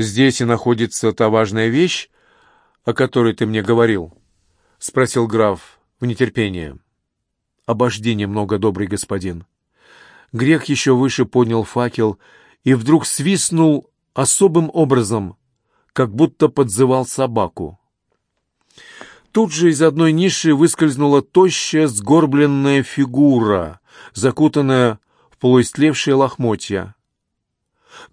«Здесь и находится та важная вещь, о которой ты мне говорил?» — спросил граф в нетерпении. «Обожди немного, добрый господин». Грех еще выше поднял факел и вдруг свистнул особым образом, как будто подзывал собаку. Тут же из одной ниши выскользнула тощая сгорбленная фигура, закутанная в полуистлевшие лохмотья.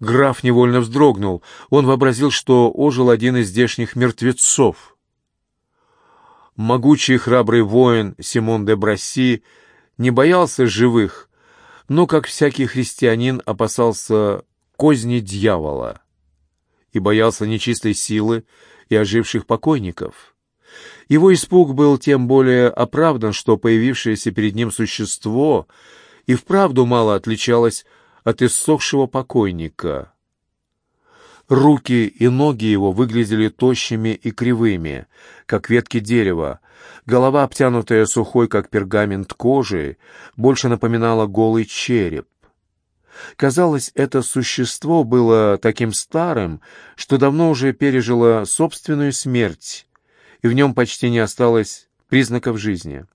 Граф невольно вздрогнул. Он вообразил, что ожил один из здешних мертвецов. Могучий храбрый воин Симон де Брасси не боялся живых, но, как всякий христианин, опасался козни дьявола и боялся нечистой силы и оживших покойников. Его испуг был тем более оправдан, что появившееся перед ним существо и вправду мало отличалось от иссохшего покойника. Руки и ноги его выглядели тощими и кривыми, как ветки дерева. Голова, обтянутая сухой, как пергамент кожей, больше напоминала голый череп. Казалось, это существо было таким старым, что давно уже пережило собственную смерть, и в нем почти не осталось признаков жизни.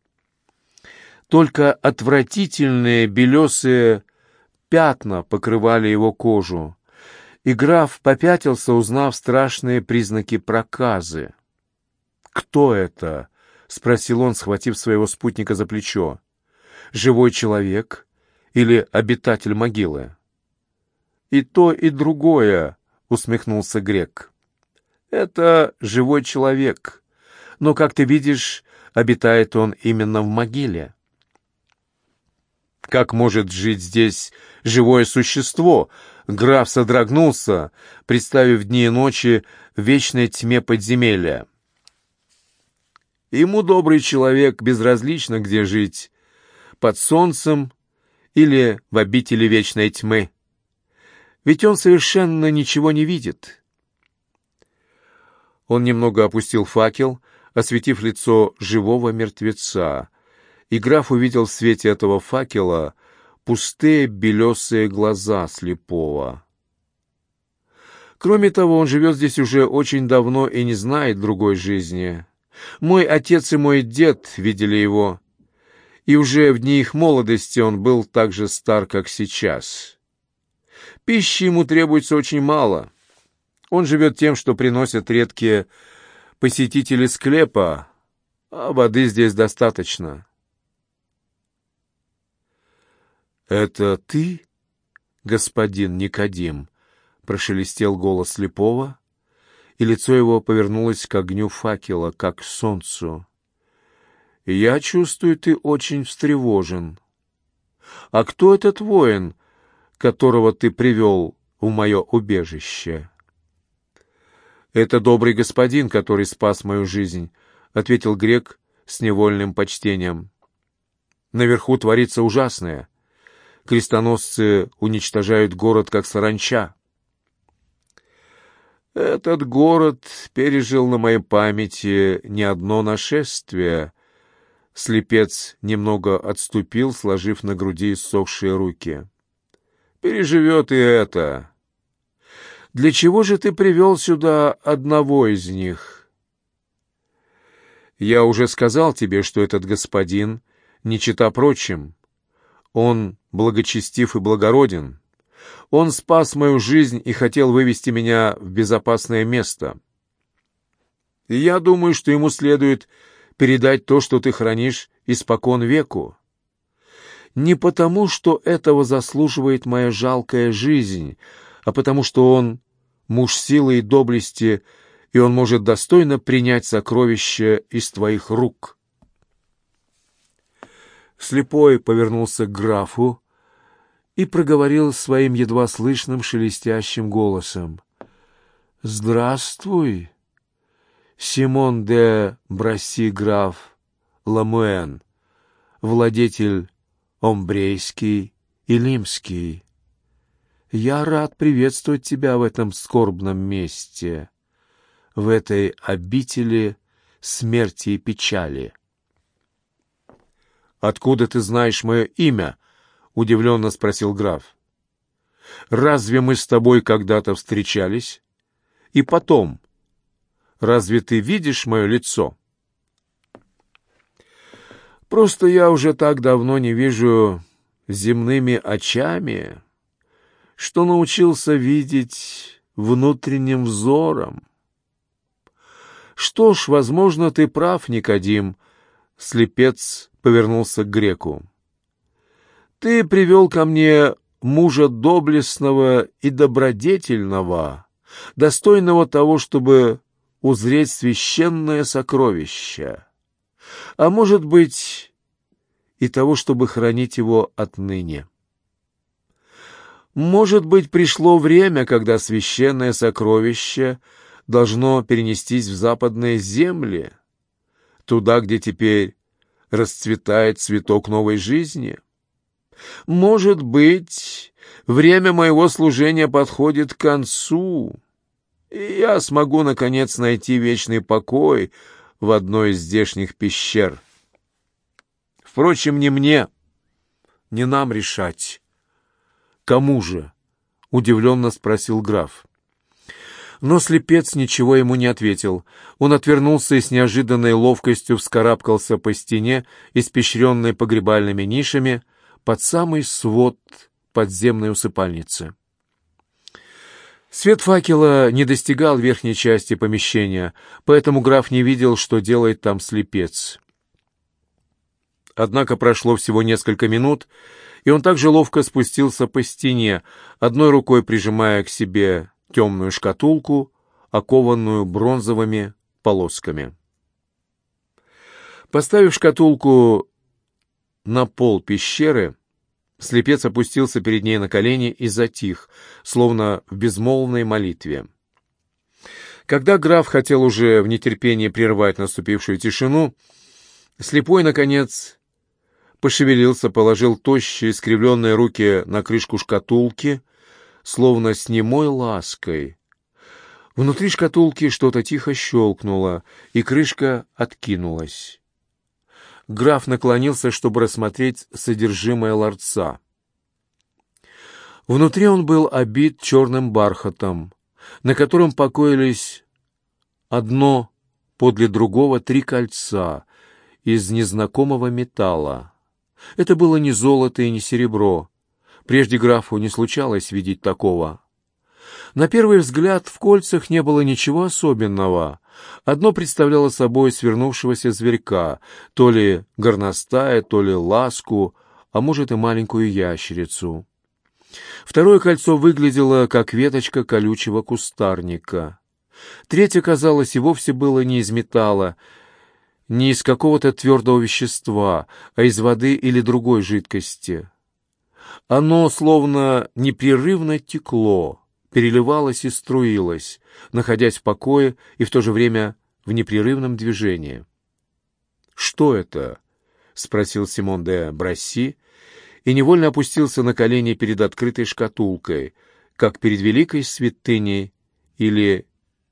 Только отвратительные белесые пятна покрывали его кожу, и граф попятился, узнав страшные признаки проказы. «Кто это?» — спросил он, схватив своего спутника за плечо. «Живой человек или обитатель могилы?» «И то, и другое», — усмехнулся грек. «Это живой человек, но, как ты видишь, обитает он именно в могиле». Как может жить здесь живое существо? Граф содрогнулся, представив дни и ночи вечной тьме подземелья. Ему добрый человек безразлично, где жить, под солнцем или в обители вечной тьмы. Ведь он совершенно ничего не видит. Он немного опустил факел, осветив лицо живого мертвеца, и граф увидел в свете этого факела пустые белесые глаза слепого. Кроме того, он живет здесь уже очень давно и не знает другой жизни. Мой отец и мой дед видели его, и уже в дни их молодости он был так же стар, как сейчас. Пищи ему требуется очень мало. Он живет тем, что приносят редкие посетители склепа, а воды здесь достаточно. «Это ты, господин Никодим?» — прошелестел голос слепого, и лицо его повернулось к огню факела, как к солнцу. «Я чувствую, ты очень встревожен. А кто этот воин, которого ты привел в мое убежище?» «Это добрый господин, который спас мою жизнь», — ответил грек с невольным почтением. «Наверху творится ужасное крестоносцы уничтожают город как саранча. Этот город пережил на моей памяти не одно нашествие. Слепец немного отступил, сложив на груди иссохшие руки. Переживет и это. Для чего же ты привел сюда одного из них? Я уже сказал тебе, что этот господин не чита прочим. Он благочестив и благороден. Он спас мою жизнь и хотел вывести меня в безопасное место. И я думаю, что ему следует передать то, что ты хранишь испокон веку. Не потому, что этого заслуживает моя жалкая жизнь, а потому, что он муж силы и доблести, и он может достойно принять сокровища из твоих рук». Слепой повернулся к графу и проговорил своим едва слышным шелестящим голосом. «Здравствуй, Симон де Браси граф Ламуэн, владетель Омбрейский и Лимский. Я рад приветствовать тебя в этом скорбном месте, в этой обители смерти и печали». «Откуда ты знаешь мое имя?» — удивленно спросил граф. «Разве мы с тобой когда-то встречались?» И потом, разве ты видишь мое лицо? Просто я уже так давно не вижу земными очами, что научился видеть внутренним взором. Что ж, возможно, ты прав, Никодим, слепец повернулся к греку. Ты привел ко мне мужа доблестного и добродетельного, достойного того, чтобы узреть священное сокровище, а может быть и того, чтобы хранить его отныне. Может быть, пришло время, когда священное сокровище должно перенестись в западные земли, туда, где теперь расцветает цветок новой жизни. Может быть, время моего служения подходит к концу, и я смогу, наконец, найти вечный покой в одной из здешних пещер. Впрочем, не мне, не нам решать. Кому же? — удивленно спросил граф. Но слепец ничего ему не ответил. Он отвернулся и с неожиданной ловкостью вскарабкался по стене, испещренной погребальными нишами, под самый свод подземной усыпальницы. Свет факела не достигал верхней части помещения, поэтому граф не видел, что делает там слепец. Однако прошло всего несколько минут, и он также ловко спустился по стене, одной рукой прижимая к себе темную шкатулку, окованную бронзовыми полосками. Поставив шкатулку на пол пещеры, слепец опустился перед ней на колени и затих, словно в безмолвной молитве. Когда граф хотел уже в нетерпении прервать наступившую тишину, слепой, наконец, пошевелился, положил тощие искривленные руки на крышку шкатулки, словно с немой лаской. Внутри шкатулки что-то тихо щелкнуло, и крышка откинулась. Граф наклонился, чтобы рассмотреть содержимое ларца. Внутри он был обит черным бархатом, на котором покоились одно подле другого три кольца из незнакомого металла. Это было не золото и не серебро. Прежде графу не случалось видеть такого. На первый взгляд в кольцах не было ничего особенного. Одно представляло собой свернувшегося зверька, то ли горностая, то ли ласку, а может и маленькую ящерицу. Второе кольцо выглядело, как веточка колючего кустарника. Третье, казалось, и вовсе было не из металла, не из какого-то твердого вещества, а из воды или другой жидкости. Оно словно непрерывно текло, переливалось и струилось, находясь в покое и в то же время в непрерывном движении. «Что это?» — спросил Симон де Брасси и невольно опустился на колени перед открытой шкатулкой, как перед великой святыней или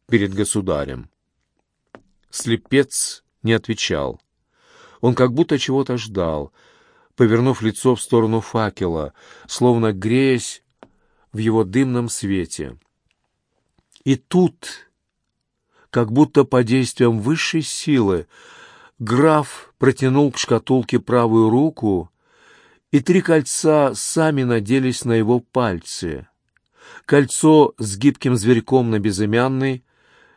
перед государем. Слепец не отвечал. Он как будто чего-то ждал, повернув лицо в сторону факела, словно греясь в его дымном свете. И тут, как будто по действиям высшей силы, граф протянул к шкатулке правую руку, и три кольца сами наделись на его пальцы. Кольцо с гибким зверьком на безымянный,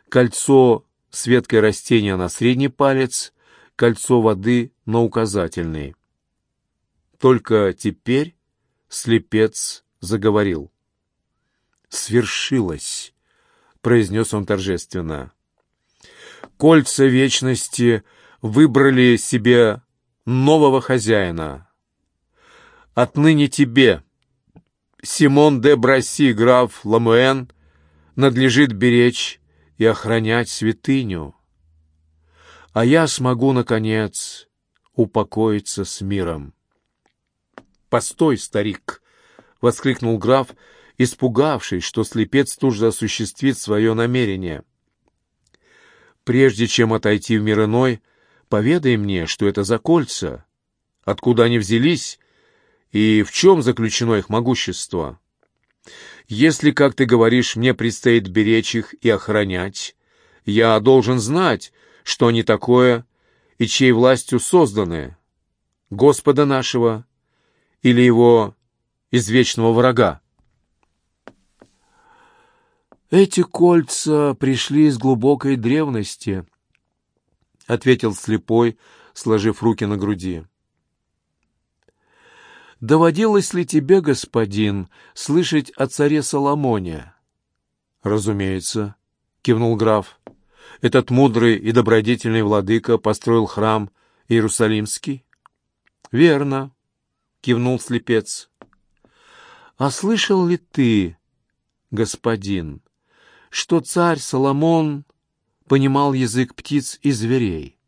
кольцо с веткой растения на средний палец, кольцо воды на указательный. Только теперь слепец заговорил. «Свершилось», — произнес он торжественно. «Кольца вечности выбрали себе нового хозяина. Отныне тебе, Симон де Браси, граф Ламуэн, надлежит беречь и охранять святыню. А я смогу, наконец, упокоиться с миром. «Постой, старик!» — воскликнул граф, испугавшись, что слепец тут же осуществит свое намерение. «Прежде чем отойти в мир иной, поведай мне, что это за кольца, откуда они взялись и в чем заключено их могущество». Если, как ты говоришь, мне предстоит беречь их и охранять, я должен знать, что они такое и чьей властью созданы, Господа нашего или его извечного врага. «Эти кольца пришли из глубокой древности», — ответил слепой, сложив руки на груди. «Доводилось ли тебе, господин, слышать о царе Соломоне?» «Разумеется», — кивнул граф. «Этот мудрый и добродетельный владыка построил храм Иерусалимский?» «Верно», — кивнул слепец. «А слышал ли ты, господин, что царь Соломон понимал язык птиц и зверей?»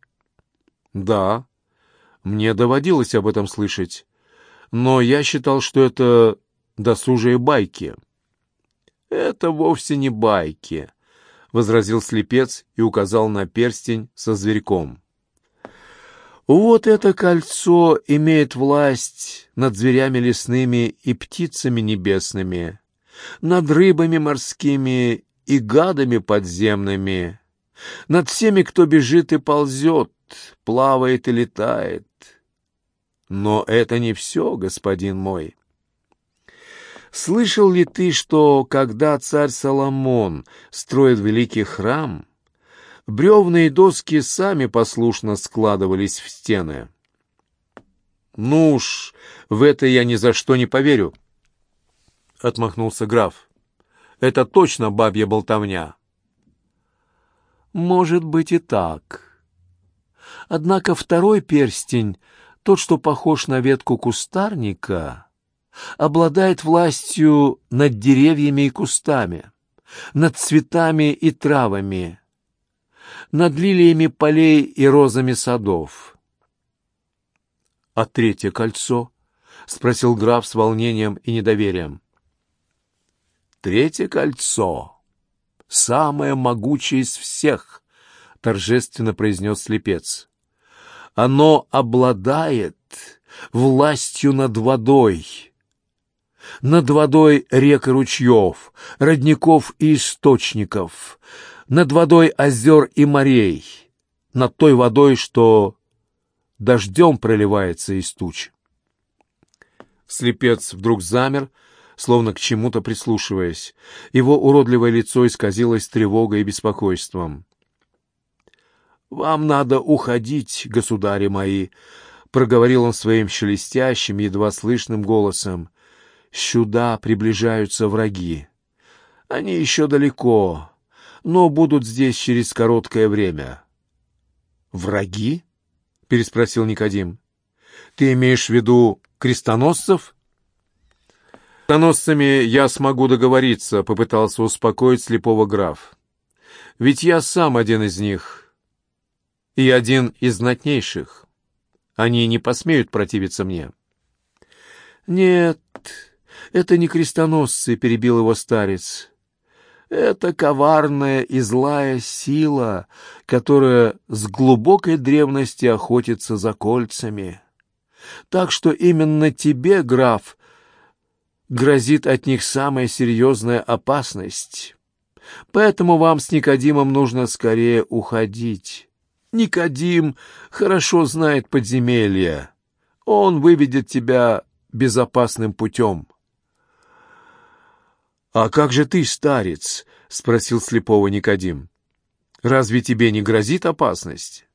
«Да, мне доводилось об этом слышать, но я считал, что это досужие байки». «Это вовсе не байки», — возразил слепец и указал на перстень со зверьком. Вот это кольцо имеет власть над зверями лесными и птицами небесными, над рыбами морскими и гадами подземными, над всеми, кто бежит и ползет, плавает и летает. Но это не все, господин мой. Слышал ли ты, что когда царь Соломон строит великий храм, бревна и доски сами послушно складывались в стены. «Ну уж, в это я ни за что не поверю», — отмахнулся граф. «Это точно бабья болтовня». «Может быть и так. Однако второй перстень, тот, что похож на ветку кустарника, обладает властью над деревьями и кустами, над цветами и травами, над лилиями полей и розами садов. — А третье кольцо? — спросил граф с волнением и недоверием. — Третье кольцо — самое могучее из всех, — торжественно произнес слепец. — Оно обладает властью над водой, над водой рек и ручьев, родников и источников, над водой озер и морей, над той водой, что дождем проливается из туч. Слепец вдруг замер, словно к чему-то прислушиваясь. Его уродливое лицо исказилось тревогой и беспокойством. «Вам надо уходить, государи мои», — проговорил он своим шелестящим, едва слышным голосом. «Сюда приближаются враги. Они еще далеко, но будут здесь через короткое время. «Враги?» — переспросил Никодим. «Ты имеешь в виду крестоносцев?» «Крестоносцами я смогу договориться», — попытался успокоить слепого граф. «Ведь я сам один из них и один из знатнейших. Они не посмеют противиться мне». «Нет, это не крестоносцы», — перебил его старец. Это коварная и злая сила, которая с глубокой древности охотится за кольцами. Так что именно тебе, граф, грозит от них самая серьезная опасность. Поэтому вам с Никодимом нужно скорее уходить. Никодим хорошо знает подземелья. Он выведет тебя безопасным путем. «А как же ты, старец?» — спросил слепого Никодим. «Разве тебе не грозит опасность?»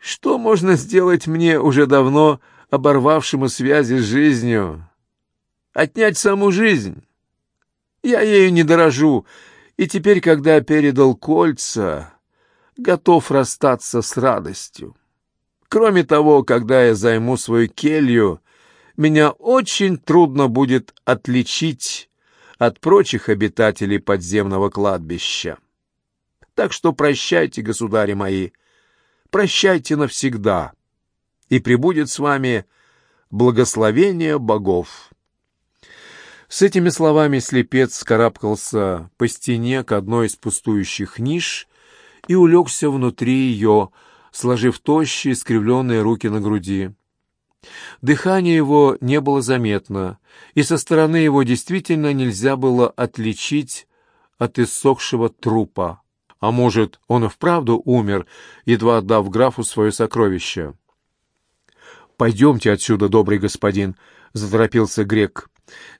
«Что можно сделать мне уже давно оборвавшему связи с жизнью? Отнять саму жизнь? Я ею не дорожу, и теперь, когда передал кольца, готов расстаться с радостью. Кроме того, когда я займу свою келью, меня очень трудно будет отличить от прочих обитателей подземного кладбища. Так что прощайте, государи мои, прощайте навсегда, и пребудет с вами благословение богов». С этими словами слепец скарабкался по стене к одной из пустующих ниш и улегся внутри ее, сложив тощие, скривленные руки на груди. Дыхание его не было заметно, и со стороны его действительно нельзя было отличить от иссохшего трупа. А может, он и вправду умер, едва отдав графу свое сокровище. «Пойдемте отсюда, добрый господин», — заторопился грек.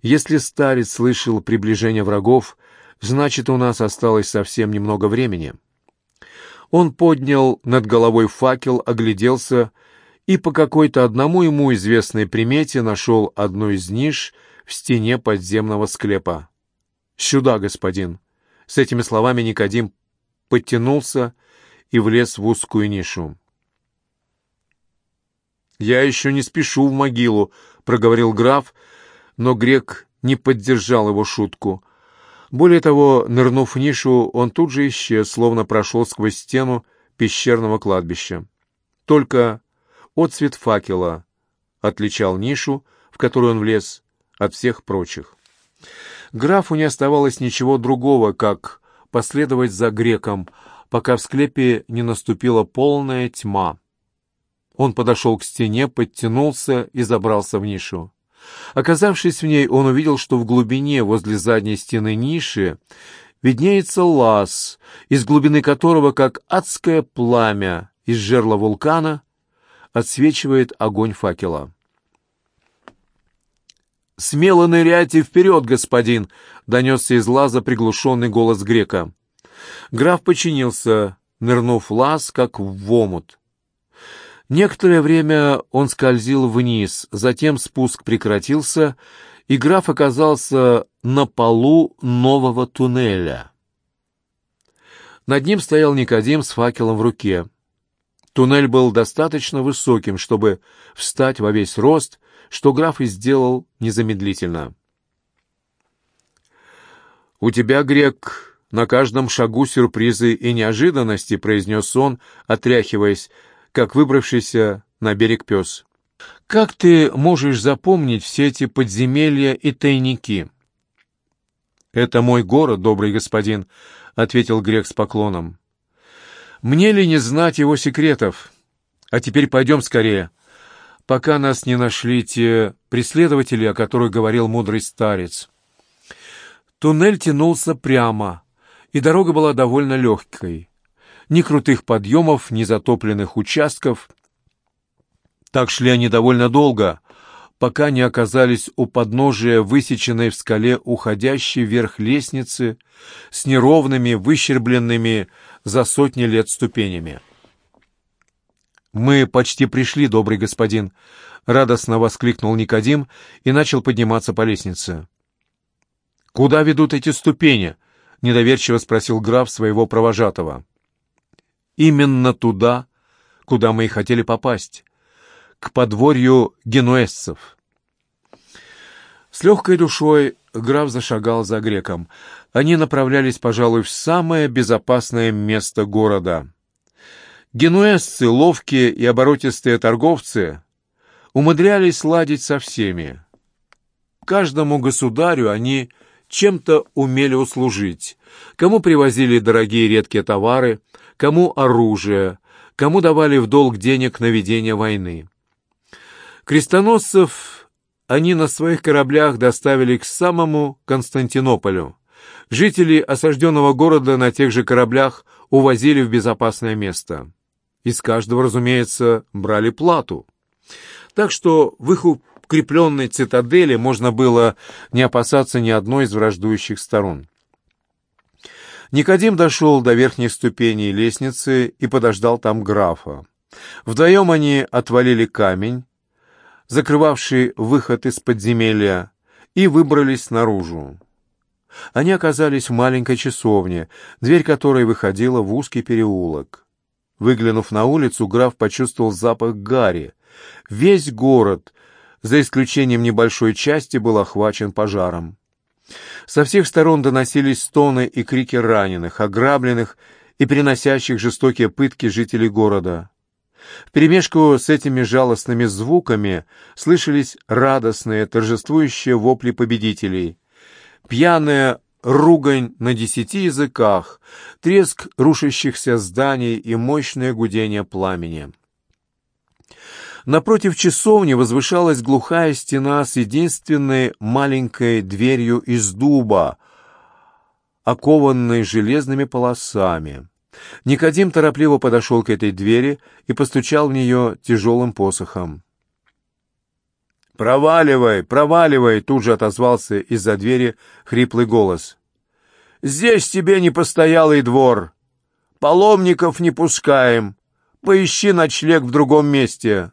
«Если старец слышал приближение врагов, значит, у нас осталось совсем немного времени». Он поднял над головой факел, огляделся и по какой-то одному ему известной примете нашел одну из ниш в стене подземного склепа. «Сюда, господин!» С этими словами Никодим подтянулся и влез в узкую нишу. «Я еще не спешу в могилу», — проговорил граф, но грек не поддержал его шутку. Более того, нырнув в нишу, он тут же исчез, словно прошел сквозь стену пещерного кладбища. Только отцвет факела отличал нишу, в которую он влез, от всех прочих. Графу не оставалось ничего другого, как последовать за греком, пока в склепе не наступила полная тьма. Он подошел к стене, подтянулся и забрался в нишу. Оказавшись в ней, он увидел, что в глубине, возле задней стены ниши, виднеется лаз, из глубины которого, как адское пламя из жерла вулкана, отсвечивает огонь факела. «Смело ныряйте вперед, господин!» — донесся из лаза приглушенный голос грека. Граф подчинился, нырнув лаз, как в омут. Некоторое время он скользил вниз, затем спуск прекратился, и граф оказался на полу нового туннеля. Над ним стоял Никодим с факелом в руке. Туннель был достаточно высоким, чтобы встать во весь рост что граф и сделал незамедлительно. «У тебя, грек, на каждом шагу сюрпризы и неожиданности», — произнес он, отряхиваясь, как выбравшийся на берег пес. «Как ты можешь запомнить все эти подземелья и тайники?» «Это мой город, добрый господин», — ответил грек с поклоном. «Мне ли не знать его секретов? А теперь пойдем скорее пока нас не нашли те преследователи, о которых говорил мудрый старец. Туннель тянулся прямо, и дорога была довольно легкой. Ни крутых подъемов, ни затопленных участков. Так шли они довольно долго, пока не оказались у подножия высеченной в скале уходящей вверх лестницы с неровными, выщербленными за сотни лет ступенями. «Мы почти пришли, добрый господин», — радостно воскликнул Никодим и начал подниматься по лестнице. «Куда ведут эти ступени?» — недоверчиво спросил граф своего провожатого. «Именно туда, куда мы и хотели попасть, к подворью генуэзцев». С легкой душой граф зашагал за греком. Они направлялись, пожалуй, в самое безопасное место города — Генуэзцы, ловкие и оборотистые торговцы, умудрялись ладить со всеми. Каждому государю они чем-то умели услужить. Кому привозили дорогие редкие товары, кому оружие, кому давали в долг денег на ведение войны. Крестоносцев они на своих кораблях доставили к самому Константинополю. Жителей осажденного города на тех же кораблях увозили в безопасное место. Из каждого, разумеется, брали плату. Так что в их укрепленной цитадели можно было не опасаться ни одной из враждующих сторон. Никодим дошел до верхней ступени лестницы и подождал там графа. Вдвоем они отвалили камень, закрывавший выход из подземелья, и выбрались наружу. Они оказались в маленькой часовне, дверь которой выходила в узкий переулок. Выглянув на улицу, граф почувствовал запах гари. Весь город, за исключением небольшой части, был охвачен пожаром. Со всех сторон доносились стоны и крики раненых, ограбленных и переносящих жестокие пытки жителей города. В перемешку с этими жалостными звуками слышались радостные, торжествующие вопли победителей. Пьяная ругань на десяти языках, треск рушащихся зданий и мощное гудение пламени. Напротив часовни возвышалась глухая стена с единственной маленькой дверью из дуба, окованной железными полосами. Никодим торопливо подошел к этой двери и постучал в нее тяжелым посохом. «Проваливай, проваливай!» — тут же отозвался из-за двери хриплый голос. «Здесь тебе не постоялый двор. Паломников не пускаем. Поищи ночлег в другом месте».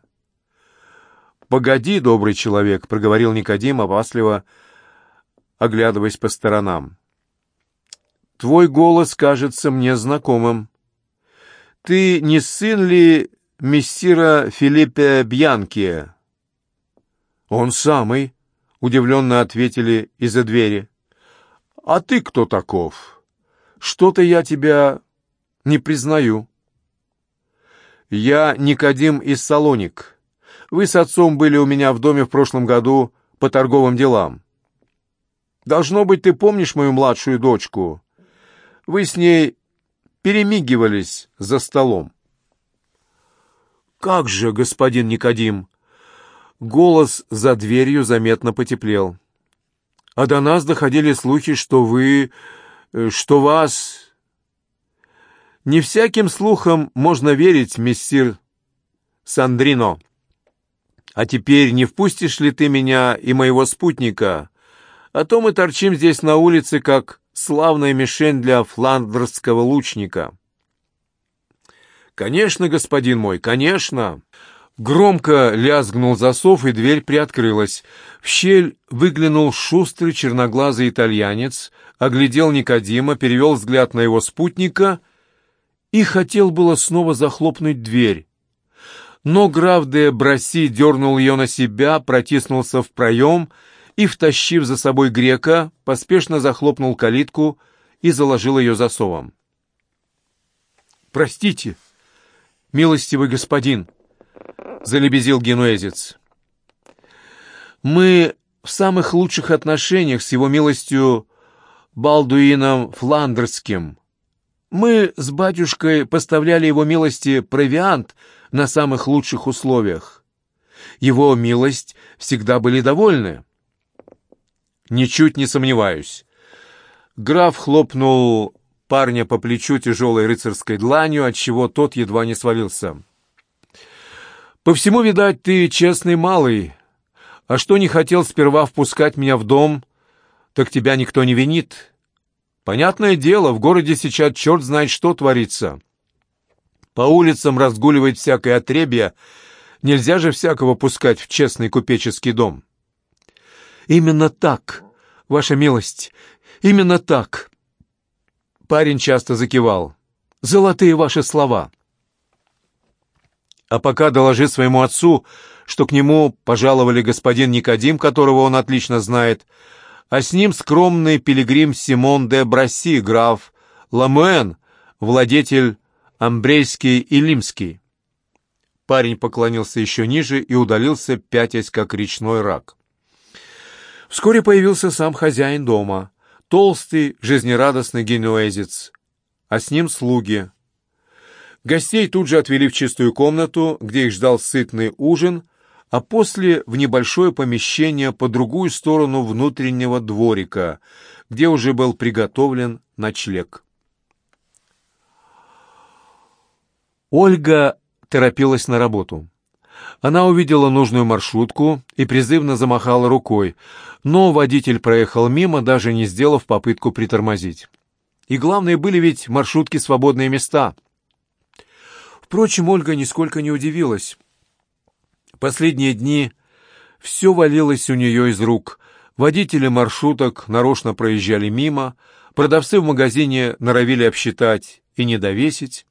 «Погоди, добрый человек», — проговорил Никодим, опасливо оглядываясь по сторонам. «Твой голос кажется мне знакомым. Ты не сын ли мессира Филиппе Бьянки?» «Он самый», — удивленно ответили из-за двери. «А ты кто таков? Что-то я тебя не признаю». «Я Никодим из Салоник. Вы с отцом были у меня в доме в прошлом году по торговым делам. Должно быть, ты помнишь мою младшую дочку? Вы с ней перемигивались за столом». «Как же, господин Никодим!» Голос за дверью заметно потеплел. «А до нас доходили слухи, что вы... Э, что вас...» «Не всяким слухам можно верить, мессир Сандрино. А теперь не впустишь ли ты меня и моего спутника? А то мы торчим здесь на улице, как славная мишень для фландерского лучника». «Конечно, господин мой, конечно!» Громко лязгнул засов, и дверь приоткрылась. В щель выглянул шустрый черноглазый итальянец, оглядел Никодима, перевел взгляд на его спутника и хотел было снова захлопнуть дверь. Но граф де Браси дернул ее на себя, протиснулся в проем и, втащив за собой грека, поспешно захлопнул калитку и заложил ее засовом. «Простите, милостивый господин!» — залебезил генуэзец. «Мы в самых лучших отношениях с его милостью Балдуином Фландерским. Мы с батюшкой поставляли его милости провиант на самых лучших условиях. Его милость всегда были довольны». «Ничуть не сомневаюсь». Граф хлопнул парня по плечу тяжелой рыцарской дланью, отчего тот едва не свалился. По всему, видать, ты честный малый. А что не хотел сперва впускать меня в дом, так тебя никто не винит. Понятное дело, в городе сейчас черт знает что творится. По улицам разгуливает всякое отребье, нельзя же всякого пускать в честный купеческий дом. Именно так, ваша милость, именно так. Парень часто закивал. Золотые ваши слова. А пока доложи своему отцу, что к нему пожаловали господин Никодим, которого он отлично знает, а с ним скромный пилигрим Симон де Брасси, граф Ламуэн, владетель Амбрейский и Лимский. Парень поклонился еще ниже и удалился, пятясь, как речной рак. Вскоре появился сам хозяин дома, толстый, жизнерадостный генуэзец, а с ним слуги — Гостей тут же отвели в чистую комнату, где их ждал сытный ужин, а после в небольшое помещение по другую сторону внутреннего дворика, где уже был приготовлен ночлег. Ольга торопилась на работу. Она увидела нужную маршрутку и призывно замахала рукой, но водитель проехал мимо, даже не сделав попытку притормозить. И главное, были ведь маршрутки свободные места — Впрочем, Ольга нисколько не удивилась. Последние дни все валилось у нее из рук. Водители маршруток нарочно проезжали мимо, продавцы в магазине норовили обсчитать и не довесить.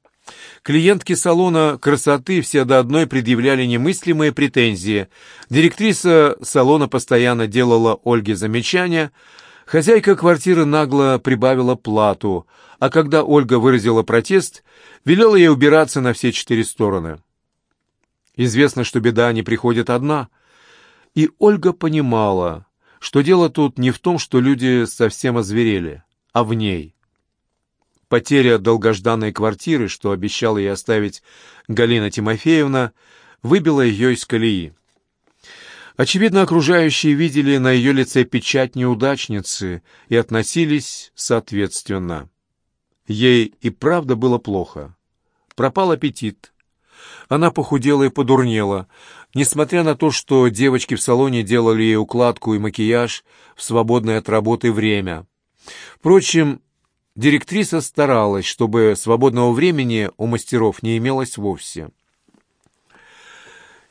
Клиентки салона красоты все до одной предъявляли немыслимые претензии. Директриса салона постоянно делала Ольге замечания. Хозяйка квартиры нагло прибавила плату, а когда Ольга выразила протест, велела ей убираться на все четыре стороны. Известно, что беда не приходит одна, и Ольга понимала, что дело тут не в том, что люди совсем озверели, а в ней. Потеря долгожданной квартиры, что обещала ей оставить Галина Тимофеевна, выбило ее из колеи. Очевидно, окружающие видели на ее лице печать неудачницы и относились соответственно. Ей и правда было плохо. Пропал аппетит. Она похудела и подурнела, несмотря на то, что девочки в салоне делали ей укладку и макияж в свободное от работы время. Впрочем, директриса старалась, чтобы свободного времени у мастеров не имелось вовсе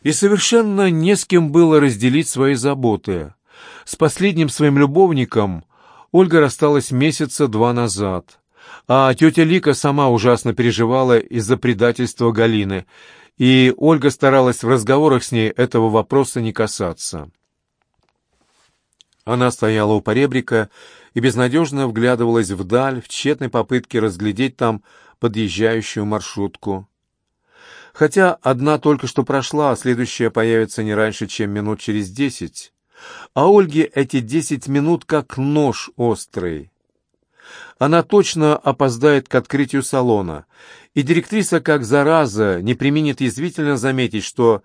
и совершенно не с кем было разделить свои заботы. С последним своим любовником Ольга рассталась месяца два назад, а тетя Лика сама ужасно переживала из-за предательства Галины, и Ольга старалась в разговорах с ней этого вопроса не касаться. Она стояла у поребрика и безнадежно вглядывалась вдаль в тщетной попытке разглядеть там подъезжающую маршрутку. Хотя одна только что прошла, а следующая появится не раньше, чем минут через десять. А Ольге эти десять минут как нож острый. Она точно опоздает к открытию салона, и директриса, как зараза, не применит язвительно заметить, что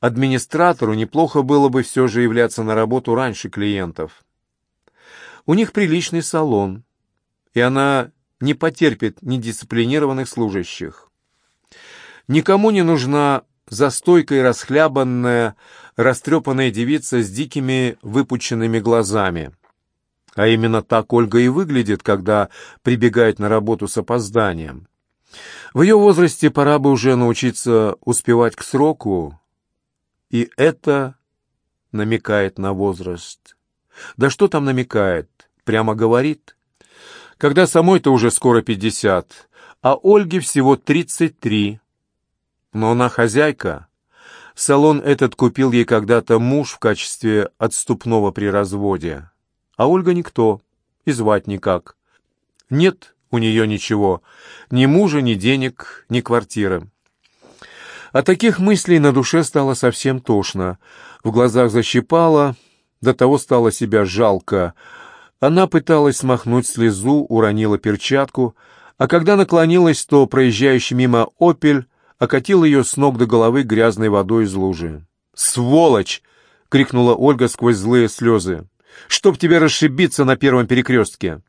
администратору неплохо было бы все же являться на работу раньше клиентов. У них приличный салон, и она не потерпит недисциплинированных служащих. Никому не нужна застойкая расхлябанная, растрепанная девица с дикими выпученными глазами. А именно так Ольга и выглядит, когда прибегает на работу с опозданием. В ее возрасте пора бы уже научиться успевать к сроку, и это намекает на возраст. Да что там намекает? Прямо говорит. Когда самой-то уже скоро пятьдесят, а Ольге всего тридцать три. Но она хозяйка. Салон этот купил ей когда-то муж в качестве отступного при разводе. А Ольга никто, и звать никак. Нет у нее ничего, ни мужа, ни денег, ни квартиры. От таких мыслей на душе стало совсем тошно. В глазах защипало, до того стало себя жалко. Она пыталась смахнуть слезу, уронила перчатку, а когда наклонилась, то проезжающий мимо «Опель» окатил ее с ног до головы грязной водой из лужи. «Сволочь!» — крикнула Ольга сквозь злые слезы. «Чтоб тебе расшибиться на первом перекрестке!»